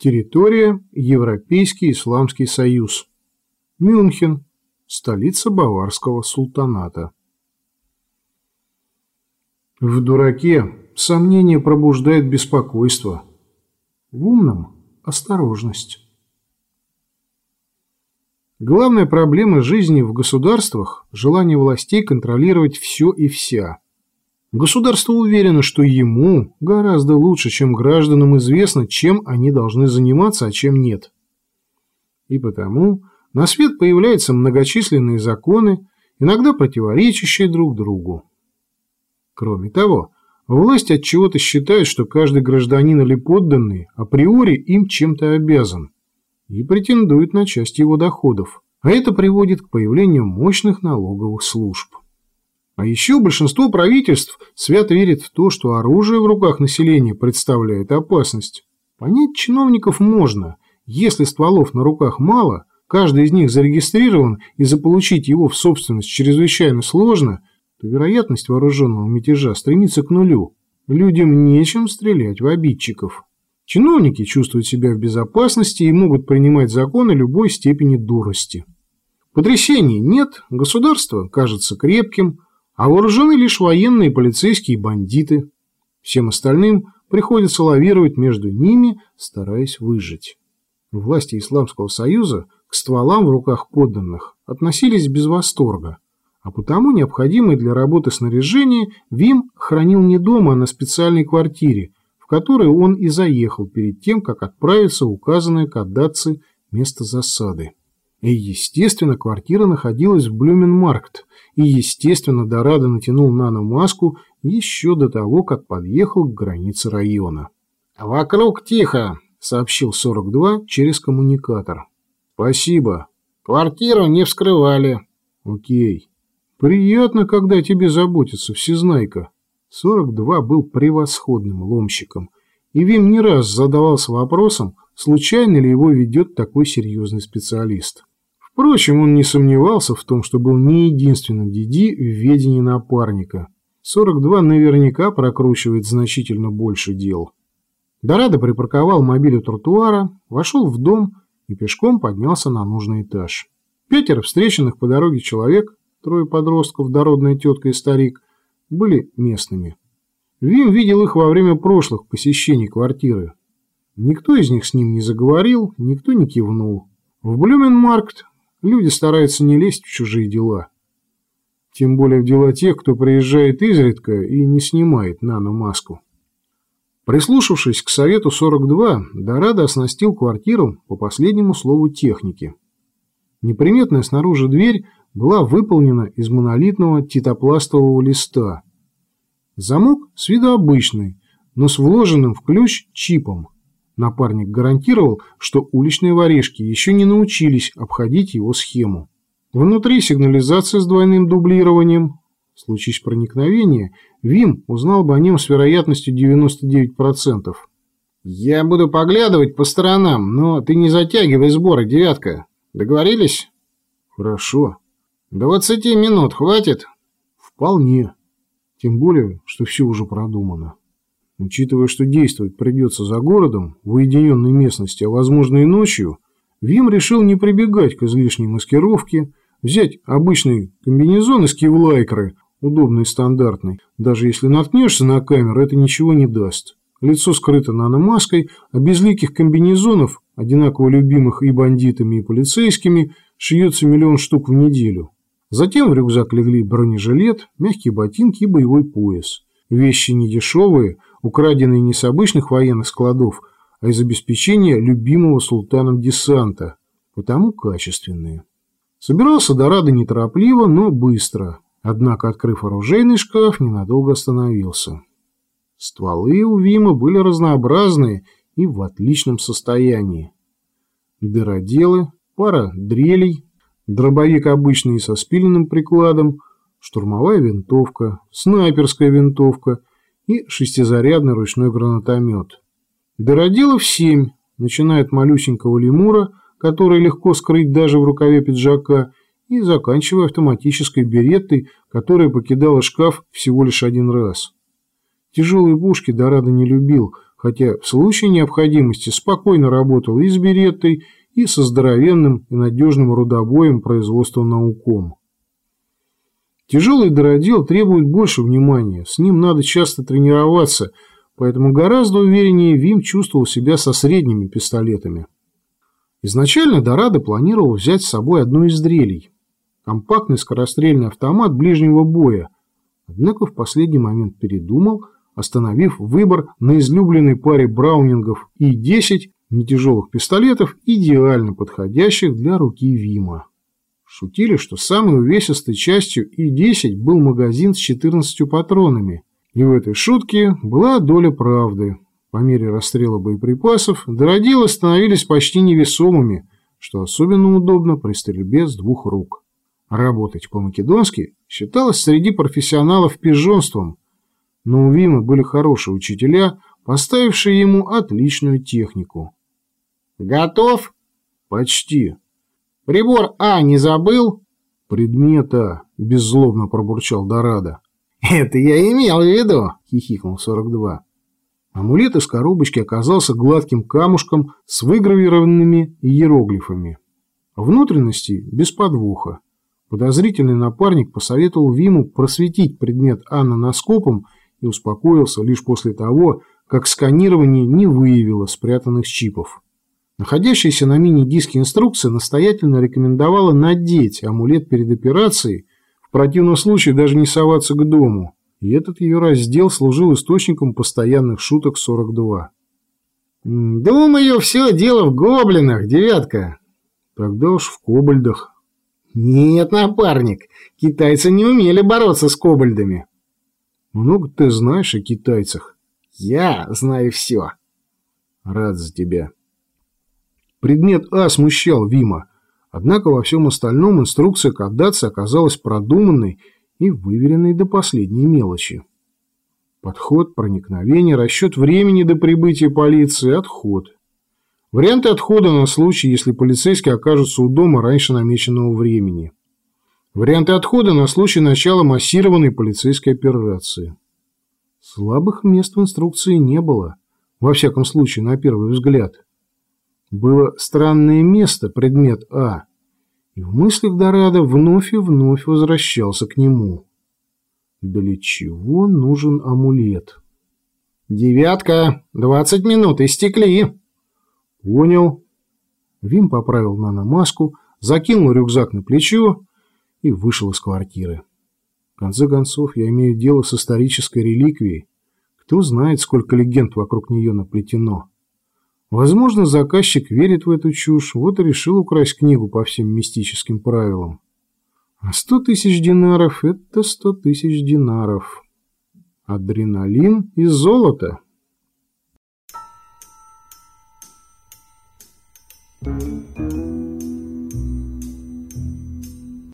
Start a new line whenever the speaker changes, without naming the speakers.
Территория – Европейский Исламский Союз. Мюнхен – столица Баварского султаната. В дураке сомнение пробуждает беспокойство. В умном – осторожность. Главная проблема жизни в государствах – желание властей контролировать все и вся. Государство уверено, что ему гораздо лучше, чем гражданам известно, чем они должны заниматься, а чем нет. И потому на свет появляются многочисленные законы, иногда противоречащие друг другу. Кроме того, власть от чего-то считает, что каждый гражданин или подданный априори им чем-то обязан и претендует на часть его доходов, а это приводит к появлению мощных налоговых служб. А еще большинство правительств свято верит в то, что оружие в руках населения представляет опасность. Понять чиновников можно. Если стволов на руках мало, каждый из них зарегистрирован и заполучить его в собственность чрезвычайно сложно, то вероятность вооруженного мятежа стремится к нулю. Людям нечем стрелять в обидчиков. Чиновники чувствуют себя в безопасности и могут принимать законы любой степени дурости. Потрясений нет, государство кажется крепким, а вооружены лишь военные, полицейские и бандиты. Всем остальным приходится лавировать между ними, стараясь выжить. Власти Исламского Союза к стволам в руках подданных относились без восторга, а потому необходимое для работы снаряжение Вим хранил не дома, а на специальной квартире, который он и заехал перед тем, как отправиться в указанное Каддацы место засады. И, естественно, квартира находилась в Блюменмаркт, и, естественно, Дорадо натянул наномаску еще до того, как подъехал к границе района.
«Вокруг тихо», — сообщил 42 через коммуникатор.
«Спасибо.
Квартиру не вскрывали».
«Окей. Приятно, когда тебе заботится всезнайка». 42 был превосходным ломщиком, и Вим не раз задавался вопросом, случайно ли его ведет такой серьезный специалист. Впрочем, он не сомневался в том, что был не единственным Диди в ведении напарника. 42 наверняка прокручивает значительно больше дел. Дорадо припарковал мобиль у тротуара, вошел в дом и пешком поднялся на нужный этаж. Пятеро встреченных по дороге человек, трое подростков, дородная тетка и старик, были местными. Вим видел их во время прошлых посещений квартиры. Никто из них с ним не заговорил, никто не кивнул. В Блюменмаркт люди стараются не лезть в чужие дела. Тем более в дела тех, кто приезжает изредка и не снимает наномаску. Прислушавшись к совету 42, Дорадо оснастил квартиру по последнему слову техники. Неприметная снаружи дверь была выполнена из монолитного титопластового листа. Замок с виду обычный, но с вложенным в ключ чипом. Напарник гарантировал, что уличные воришки еще не научились обходить его схему. Внутри сигнализация с двойным дублированием. Случись проникновения, Вим узнал бы о нем с вероятностью 99%.
«Я буду поглядывать по сторонам, но ты не затягивай сборы, девятка. Договорились?»
«Хорошо».
«Двадцати минут хватит?»
«Вполне. Тем более, что все уже продумано. Учитывая, что действовать придется за городом, в уединенной местности, а возможно и ночью, Вим решил не прибегать к излишней маскировке, взять обычный комбинезон из кевлайкры, удобный и стандартный. Даже если наткнешься на камеру, это ничего не даст. Лицо скрыто наномаской, а безликих комбинезонов, одинаково любимых и бандитами, и полицейскими, шьется миллион штук в неделю. Затем в рюкзак легли бронежилет, мягкие ботинки и боевой пояс. Вещи недешевые, украденные не с обычных военных складов, а из обеспечения любимого султаном десанта, потому качественные. Собирался Дорадо неторопливо, но быстро, однако, открыв оружейный шкаф, ненадолго остановился. Стволы у Вима были разнообразные и в отличном состоянии. Дыроделы, пара дрелей, дробовик обычный со спиленным прикладом, штурмовая винтовка, снайперская винтовка и шестизарядный ручной гранатомет. Дыроделов семь, начиная от малюсенького лемура, который легко скрыть даже в рукаве пиджака, и заканчивая автоматической береттой, которая покидала шкаф всего лишь один раз. Тяжелые пушки Дорадо не любил, хотя в случае необходимости спокойно работал и с береттой, и со здоровенным и надежным рудобоем производства науком. Тяжелый дыродел требует больше внимания, с ним надо часто тренироваться, поэтому гораздо увереннее Вим чувствовал себя со средними пистолетами. Изначально Дорадо планировал взять с собой одну из дрелей – компактный скорострельный автомат ближнего боя, однако в последний момент передумал, остановив выбор на излюбленной паре браунингов И-10 нетяжелых пистолетов, идеально подходящих для руки Вима. Шутили, что самой увесистой частью И-10 был магазин с 14 патронами, и в этой шутке была доля правды. По мере расстрела боеприпасов дородилы становились почти невесомыми, что особенно удобно при стрельбе с двух рук. Работать по-македонски считалось среди профессионалов пижонством, но у Вима были хорошие учителя, поставившие ему отличную технику.
«Готов?»
«Почти».
«Прибор А не забыл?»
«Предмета», – беззлобно пробурчал Дорадо.
«Это я имел в виду», –
хихикнул 42. Амулет из коробочки оказался гладким камушком с выгравированными иероглифами. Внутренности без подвоха. Подозрительный напарник посоветовал Виму просветить предмет Анна наскопом и успокоился лишь после того, как сканирование не выявило спрятанных чипов. Находящаяся на мини-диске инструкция настоятельно рекомендовала надеть амулет перед операцией, в противном случае даже не соваться к дому, и этот ее раздел служил источником постоянных шуток 42.
«Думаю, все дело в гоблинах, девятка».
«Тогда уж в кобальдах».
«Нет, напарник, китайцы не умели бороться с кобальдами».
«Много ты знаешь о китайцах».
«Я знаю все».
«Рад за тебя». Предмет А смущал Вима, однако во всем остальном инструкция к отдаться оказалась продуманной и выверенной до последней мелочи. Подход, проникновение, расчет времени до прибытия полиции, отход. Варианты отхода на случай, если полицейские окажутся у дома раньше намеченного времени. Варианты отхода на случай начала массированной полицейской операции. Слабых мест в инструкции не было, во всяком случае, на первый взгляд. Было странное место, предмет А, и в мыслях Дорадо вновь и вновь возвращался к нему. Для чего нужен амулет?
«Девятка! Двадцать минут! Истекли!»
«Понял». Вим поправил наномаску, закинул рюкзак на плечо и вышел из квартиры. В конце концов, я имею дело с исторической реликвией. Кто знает, сколько легенд вокруг нее наплетено. Возможно, заказчик верит в эту чушь, вот и решил украсть книгу по всем мистическим правилам. А сто тысяч динаров – это сто тысяч динаров. Адреналин и золото.